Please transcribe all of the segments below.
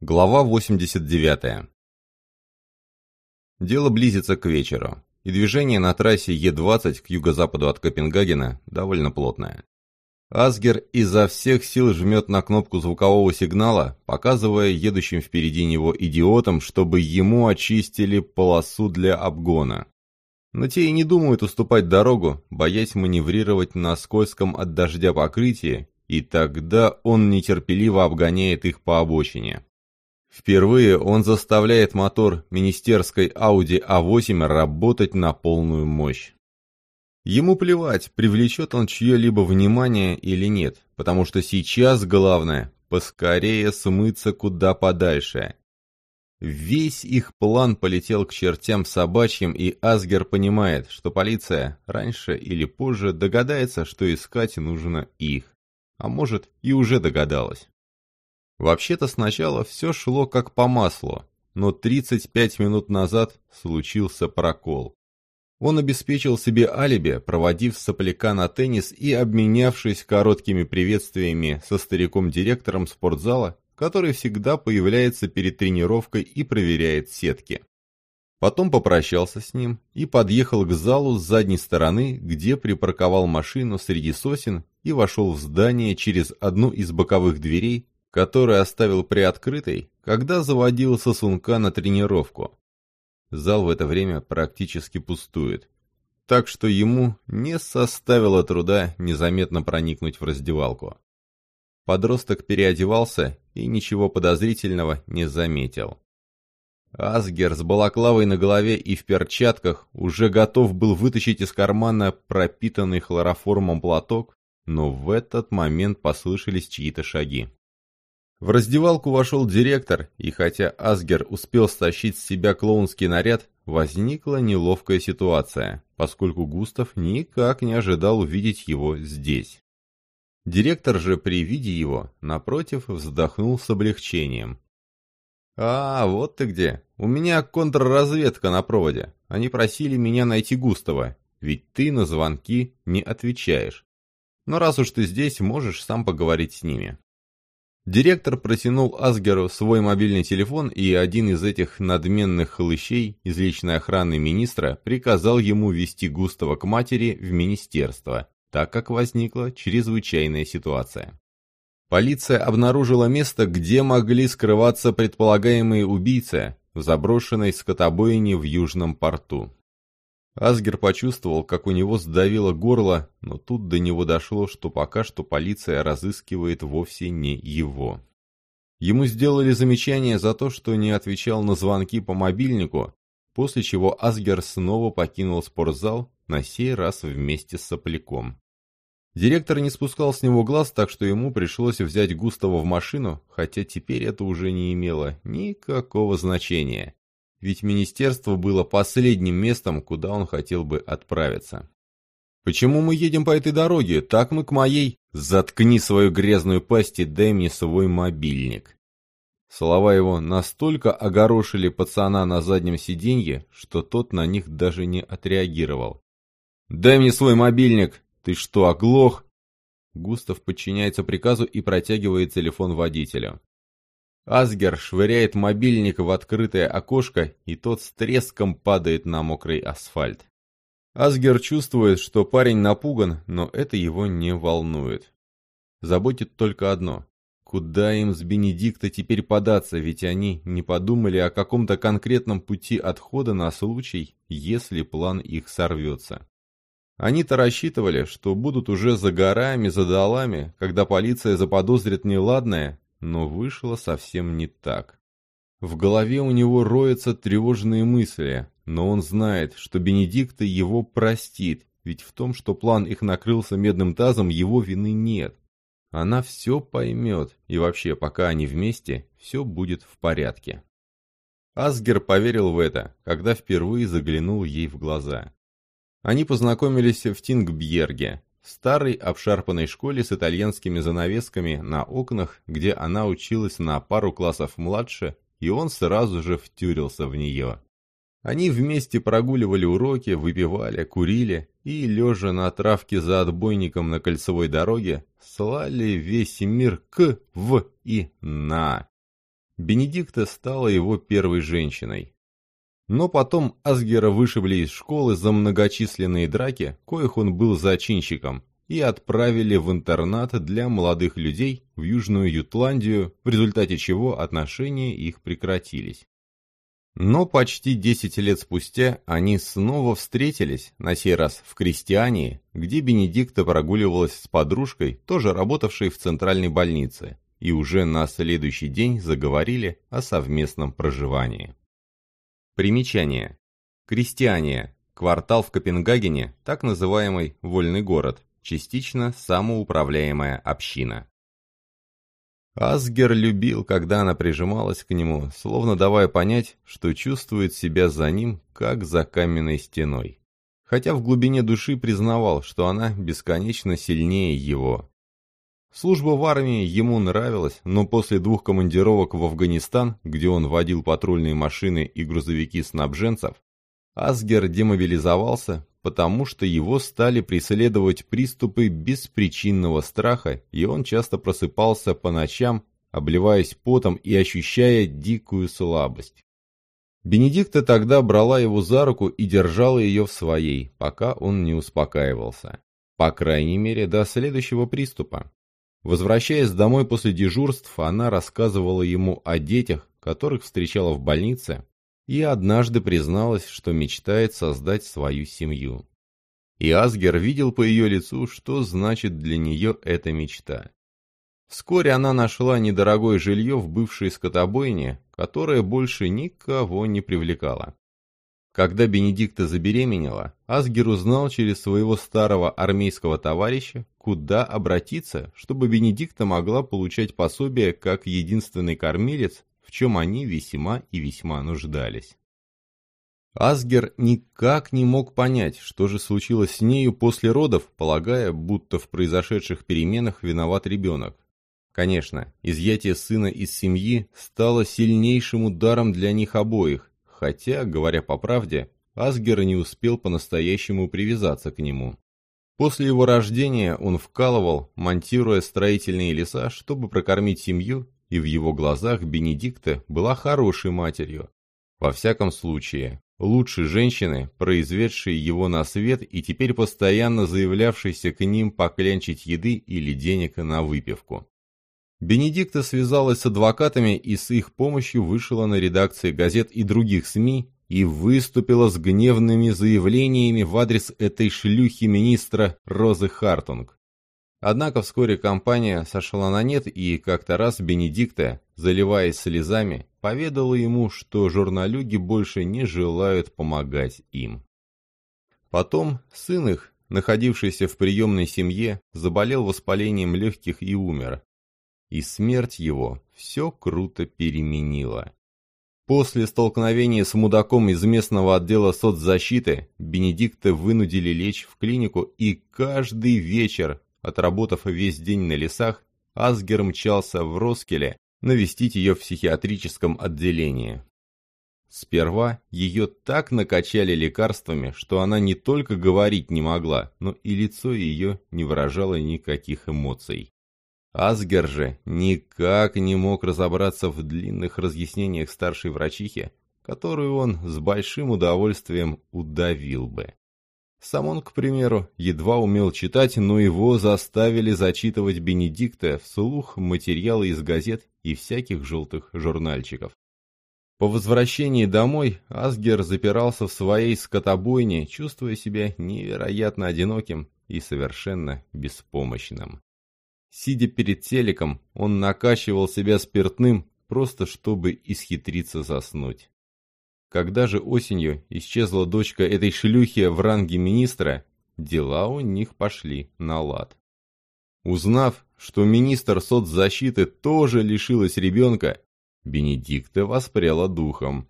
Глава 89. Дело близится к вечеру, и движение на трассе Е-20 к юго-западу от Копенгагена довольно плотное. Асгер изо всех сил жмет на кнопку звукового сигнала, показывая едущим впереди него идиотам, чтобы ему очистили полосу для обгона. Но те и не думают уступать дорогу, боясь маневрировать на скользком от дождя покрытии, и тогда он нетерпеливо обгоняет их по обочине. Впервые он заставляет мотор министерской Audi A8 работать на полную мощь. Ему плевать, привлечет он чье-либо внимание или нет, потому что сейчас главное – поскорее смыться куда подальше. Весь их план полетел к чертям собачьим, и Асгер понимает, что полиция раньше или позже догадается, что искать нужно их. А может, и уже догадалась. Вообще-то сначала все шло как по маслу, но 35 минут назад случился прокол. Он обеспечил себе алиби, проводив сопляка на теннис и обменявшись короткими приветствиями со стариком-директором спортзала, который всегда появляется перед тренировкой и проверяет сетки. Потом попрощался с ним и подъехал к залу с задней стороны, где припарковал машину среди сосен и вошел в здание через одну из боковых дверей, который оставил приоткрытой, когда заводил сосунка на тренировку. Зал в это время практически пустует, так что ему не составило труда незаметно проникнуть в раздевалку. Подросток переодевался и ничего подозрительного не заметил. Асгер с балаклавой на голове и в перчатках уже готов был вытащить из кармана пропитанный хлороформом платок, но в этот момент послышались чьи-то шаги. В раздевалку вошел директор, и хотя Асгер успел стащить с себя клоунский наряд, возникла неловкая ситуация, поскольку Густав никак не ожидал увидеть его здесь. Директор же при виде его, напротив, вздохнул с облегчением. «А, вот ты где. У меня контрразведка на проводе. Они просили меня найти Густава, ведь ты на звонки не отвечаешь. Но раз уж ты здесь, можешь сам поговорить с ними». Директор протянул Асгеру свой мобильный телефон, и один из этих надменных хлыщей из личной охраны министра приказал ему вести Густава к матери в министерство, так как возникла чрезвычайная ситуация. Полиция обнаружила место, где могли скрываться предполагаемые убийцы в заброшенной скотобойне в Южном порту. Асгер почувствовал, как у него сдавило горло, но тут до него дошло, что пока что полиция разыскивает вовсе не его. Ему сделали замечание за то, что не отвечал на звонки по мобильнику, после чего Асгер снова покинул спортзал, на сей раз вместе с сопляком. Директор не спускал с него глаз, так что ему пришлось взять Густава в машину, хотя теперь это уже не имело никакого значения ведь министерство было последним местом, куда он хотел бы отправиться. «Почему мы едем по этой дороге? Так мы к моей...» «Заткни свою грязную пасть и дай мне свой мобильник». Слова его настолько огорошили пацана на заднем сиденье, что тот на них даже не отреагировал. «Дай мне свой мобильник! Ты что, оглох?» Густав подчиняется приказу и протягивает телефон водителю. Асгер швыряет мобильник в открытое окошко, и тот с треском падает на мокрый асфальт. Асгер чувствует, что парень напуган, но это его не волнует. Заботит только одно. Куда им с Бенедикта теперь податься, ведь они не подумали о каком-то конкретном пути отхода на случай, если план их сорвется. Они-то рассчитывали, что будут уже за горами, за долами, когда полиция заподозрит неладное, но вышло совсем не так. В голове у него роются тревожные мысли, но он знает, что Бенедикта его простит, ведь в том, что план их накрылся медным тазом, его вины нет. Она все поймет, и вообще, пока они вместе, все будет в порядке. Асгер поверил в это, когда впервые заглянул ей в глаза. Они познакомились в Тингбьерге, старой обшарпанной школе с итальянскими занавесками на окнах, где она училась на пару классов младше, и он сразу же втюрился в нее. Они вместе прогуливали уроки, выпивали, курили и, лежа на травке за отбойником на кольцевой дороге, слали весь мир к, в и на. Бенедикта стала его первой женщиной. Но потом Асгера вышибли из школы за многочисленные драки, коих он был зачинщиком, и отправили в интернат для молодых людей в Южную Ютландию, в результате чего отношения их прекратились. Но почти 10 лет спустя они снова встретились, на сей раз в Крестьянии, где Бенедикта прогуливалась с подружкой, тоже работавшей в центральной больнице, и уже на следующий день заговорили о совместном проживании. Примечание. Крестьяне. Квартал в Копенгагене, так называемый «вольный город», частично самоуправляемая община. Асгер любил, когда она прижималась к нему, словно давая понять, что чувствует себя за ним, как за каменной стеной. Хотя в глубине души признавал, что она бесконечно сильнее его. Служба в армии ему нравилась, но после двух командировок в Афганистан, где он водил патрульные машины и грузовики снабженцев, Асгер демобилизовался, потому что его стали преследовать приступы беспричинного страха, и он часто просыпался по ночам, обливаясь потом и ощущая дикую слабость. Бенедикта тогда брала его за руку и держала ее в своей, пока он не успокаивался. По крайней мере, до следующего приступа. Возвращаясь домой после дежурств, она рассказывала ему о детях, которых встречала в больнице, и однажды призналась, что мечтает создать свою семью. И Асгер видел по ее лицу, что значит для нее эта мечта. Вскоре она нашла недорогое жилье в бывшей скотобойне, которое больше никого не привлекало. Когда Бенедикта забеременела, Асгер узнал через своего старого армейского товарища, куда обратиться, чтобы Бенедикта могла получать пособие как единственный кормилец в чем они весьма и весьма нуждались. Асгер никак не мог понять, что же случилось с нею после родов, полагая, будто в произошедших переменах виноват ребенок. Конечно, изъятие сына из семьи стало сильнейшим ударом для них обоих, хотя, говоря по правде, Асгер не успел по-настоящему привязаться к нему. После его рождения он вкалывал, монтируя строительные леса, чтобы прокормить семью и в его глазах Бенедикта была хорошей матерью. Во всяком случае, лучше женщины, произведшей его на свет и теперь постоянно заявлявшейся к ним поклянчить еды или денег на выпивку. Бенедикта связалась с адвокатами и с их помощью вышла на редакции газет и других СМИ и выступила с гневными заявлениями в адрес этой шлюхи министра Розы Хартунг. Однако вскоре компания сошла на нет, и как-то раз Бенедикта, заливаясь слезами, поведала ему, что журналюги больше не желают помогать им. Потом сын их, находившийся в приемной семье, заболел воспалением легких и умер. И смерть его все круто переменила. После столкновения с мудаком из местного отдела соцзащиты Бенедикта вынудили лечь в клинику, и каждый вечер Отработав весь день на лесах, Асгер мчался в Роскеле навестить ее в психиатрическом отделении. Сперва ее так накачали лекарствами, что она не только говорить не могла, но и лицо ее не выражало никаких эмоций. Асгер же никак не мог разобраться в длинных разъяснениях старшей врачихи, которую он с большим удовольствием удавил бы. Сам он, к примеру, едва умел читать, но его заставили зачитывать Бенедикта вслух материалы из газет и всяких желтых журнальчиков. По возвращении домой Асгер запирался в своей скотобойне, чувствуя себя невероятно одиноким и совершенно беспомощным. Сидя перед телеком, он накачивал себя спиртным, просто чтобы исхитриться заснуть. Когда же осенью исчезла дочка этой шлюхи в ранге министра, дела у них пошли на лад. Узнав, что министр соцзащиты тоже лишилась ребенка, Бенедикта воспряла духом.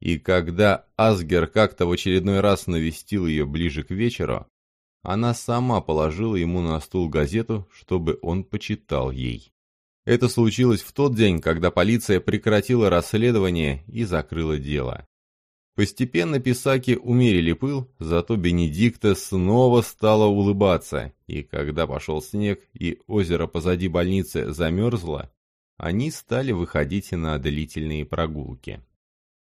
И когда Асгер как-то в очередной раз навестил ее ближе к вечеру, она сама положила ему на стул газету, чтобы он почитал ей. Это случилось в тот день, когда полиция прекратила расследование и закрыла дело. Постепенно писаки умерили пыл, зато Бенедикта снова стала улыбаться, и когда пошел снег и озеро позади больницы замерзло, они стали выходить на длительные прогулки.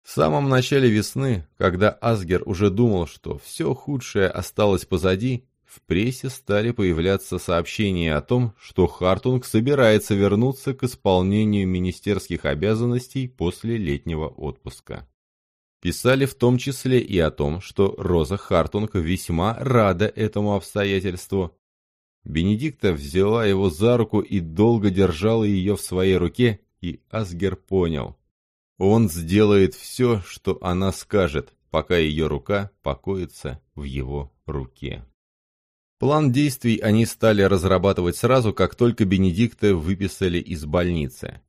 В самом начале весны, когда Асгер уже думал, что все худшее осталось позади, в прессе стали появляться сообщения о том, что Хартунг собирается вернуться к исполнению министерских обязанностей после летнего отпуска. Писали в том числе и о том, что Роза Хартунг весьма рада этому обстоятельству. Бенедикта взяла его за руку и долго держала ее в своей руке, и Асгер понял. Он сделает все, что она скажет, пока ее рука покоится в его руке. План действий они стали разрабатывать сразу, как только Бенедикта выписали из больницы.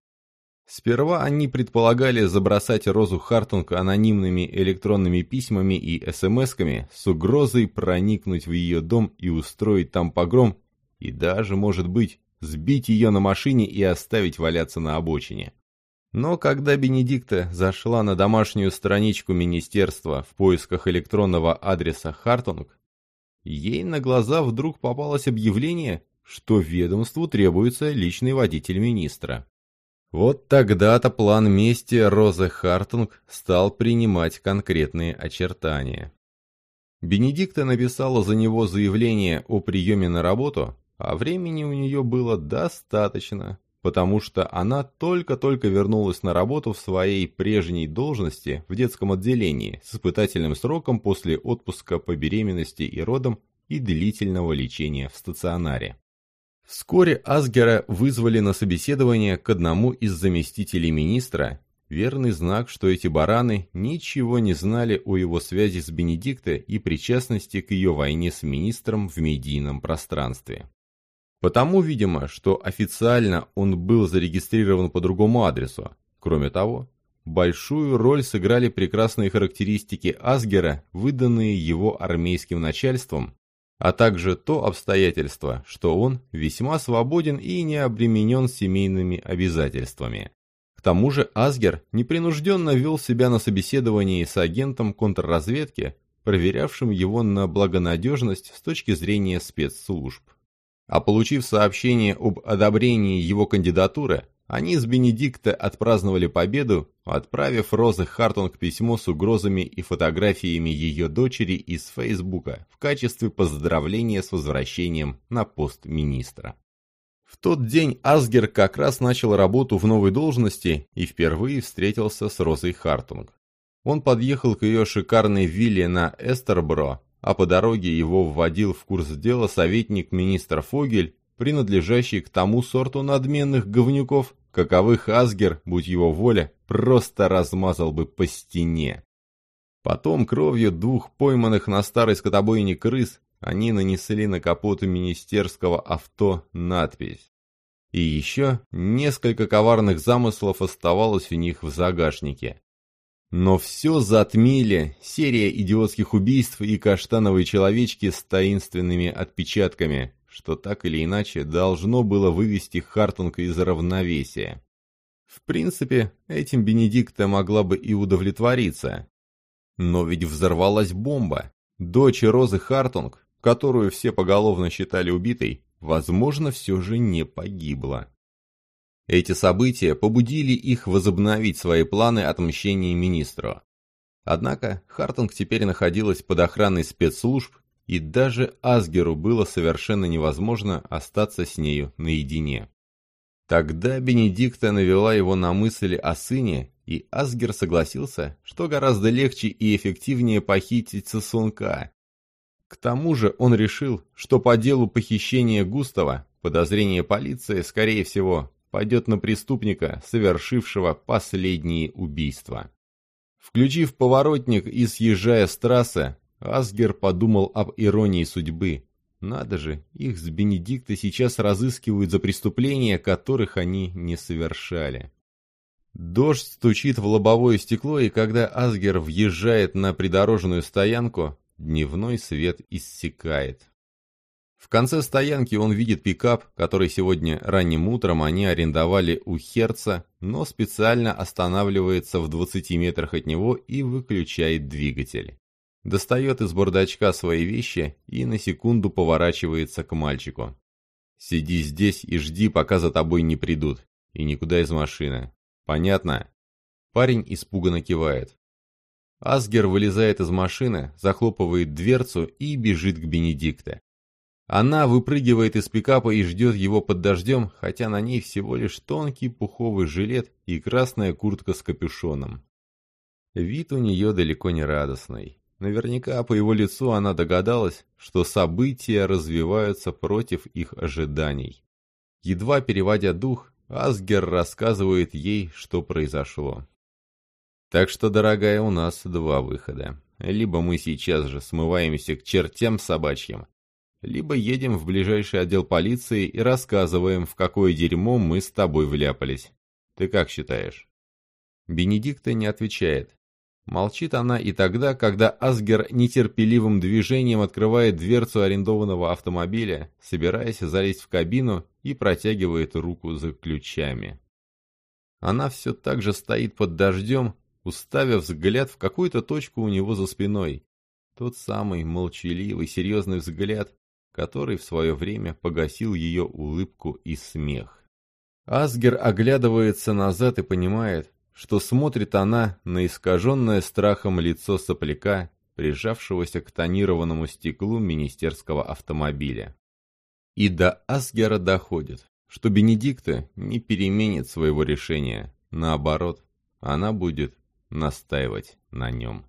Сперва они предполагали забросать Розу Хартунг анонимными электронными письмами и смс-ками с угрозой проникнуть в ее дом и устроить там погром, и даже, может быть, сбить ее на машине и оставить валяться на обочине. Но когда Бенедикта зашла на домашнюю страничку министерства в поисках электронного адреса Хартунг, ей на глаза вдруг попалось объявление, что ведомству требуется личный водитель министра. Вот тогда-то план мести Розы Хартунг стал принимать конкретные очертания. Бенедикта написала за него заявление о приеме на работу, а времени у нее было достаточно, потому что она только-только вернулась на работу в своей прежней должности в детском отделении с испытательным сроком после отпуска по беременности и родам и длительного лечения в стационаре. Вскоре Асгера вызвали на собеседование к одному из заместителей министра, верный знак, что эти бараны ничего не знали о его связи с Бенедикто и причастности к ее войне с министром в медийном пространстве. Потому, видимо, что официально он был зарегистрирован по другому адресу. Кроме того, большую роль сыграли прекрасные характеристики Асгера, выданные его армейским начальством, а также то обстоятельство, что он весьма свободен и не обременен семейными обязательствами. К тому же Асгер непринужденно вел себя на собеседовании с агентом контрразведки, проверявшим его на благонадежность с точки зрения спецслужб. А получив сообщение об одобрении его кандидатуры, они с Бенедикта отпраздновали победу, отправив Розе Хартунг письмо с угрозами и фотографиями ее дочери из Фейсбука в качестве поздравления с возвращением на пост министра. В тот день Асгер как раз начал работу в новой должности и впервые встретился с Розой Хартунг. Он подъехал к ее шикарной вилле на Эстербро, а по дороге его вводил в курс дела советник министра Фогель принадлежащий к тому сорту надменных говнюков, каковых Асгер, будь его воля, просто размазал бы по стене. Потом кровью двух пойманных на старой скотобойне крыс они нанесли на капот министерского авто надпись. И еще несколько коварных замыслов оставалось у них в загашнике. Но все затмили серия идиотских убийств и каштановые человечки с таинственными отпечатками, что так или иначе должно было вывести Хартунг из равновесия. В принципе, этим Бенедикта могла бы и удовлетвориться. Но ведь взорвалась бомба. Дочь Розы Хартунг, которую все поголовно считали убитой, возможно, все же не погибла. Эти события побудили их возобновить свои планы отмщения министру. Однако Хартунг теперь находилась под охраной спецслужб и даже Асгеру было совершенно невозможно остаться с нею наедине. Тогда Бенедикта навела его на мысли о сыне, и Асгер согласился, что гораздо легче и эффективнее похитить сосунка. К тому же он решил, что по делу похищения Густава подозрение полиции, скорее всего, пойдет на преступника, совершившего последние убийства. Включив поворотник и съезжая с трассы, Асгер подумал об иронии судьбы. Надо же, их с Бенедикта сейчас разыскивают за преступления, которых они не совершали. Дождь стучит в лобовое стекло, и когда Асгер въезжает на придорожную стоянку, дневной свет иссякает. В конце стоянки он видит пикап, который сегодня ранним утром они арендовали у Херца, но специально останавливается в 20 метрах от него и выключает двигатель достает из бардачка свои вещи и на секунду поворачивается к мальчику. «Сиди здесь и жди, пока за тобой не придут. и никуда из машины. Понятно?» Парень испуганно кивает. Асгер вылезает из машины, захлопывает дверцу и бежит к Бенедикте. Она выпрыгивает из пикапа и ждет его под дождем, хотя на ней всего лишь тонкий пуховый жилет и красная куртка с капюшоном. Вид у нее далеко не радостный. Наверняка по его лицу она догадалась, что события развиваются против их ожиданий. Едва переводя дух, Асгер рассказывает ей, что произошло. Так что, дорогая, у нас два выхода. Либо мы сейчас же смываемся к чертям собачьим, либо едем в ближайший отдел полиции и рассказываем, в какое дерьмо мы с тобой вляпались. Ты как считаешь? Бенедикта не отвечает. Молчит она и тогда, когда Асгер нетерпеливым движением открывает дверцу арендованного автомобиля, собираясь залезть в кабину и протягивает руку за ключами. Она все так же стоит под дождем, уставив взгляд в какую-то точку у него за спиной. Тот самый молчаливый, серьезный взгляд, который в свое время погасил ее улыбку и смех. Асгер оглядывается назад и понимает, что смотрит она на искаженное страхом лицо сопляка, прижавшегося к тонированному стеклу министерского автомобиля. И до Асгера доходит, что Бенедикта не переменит своего решения, наоборот, она будет настаивать на нем.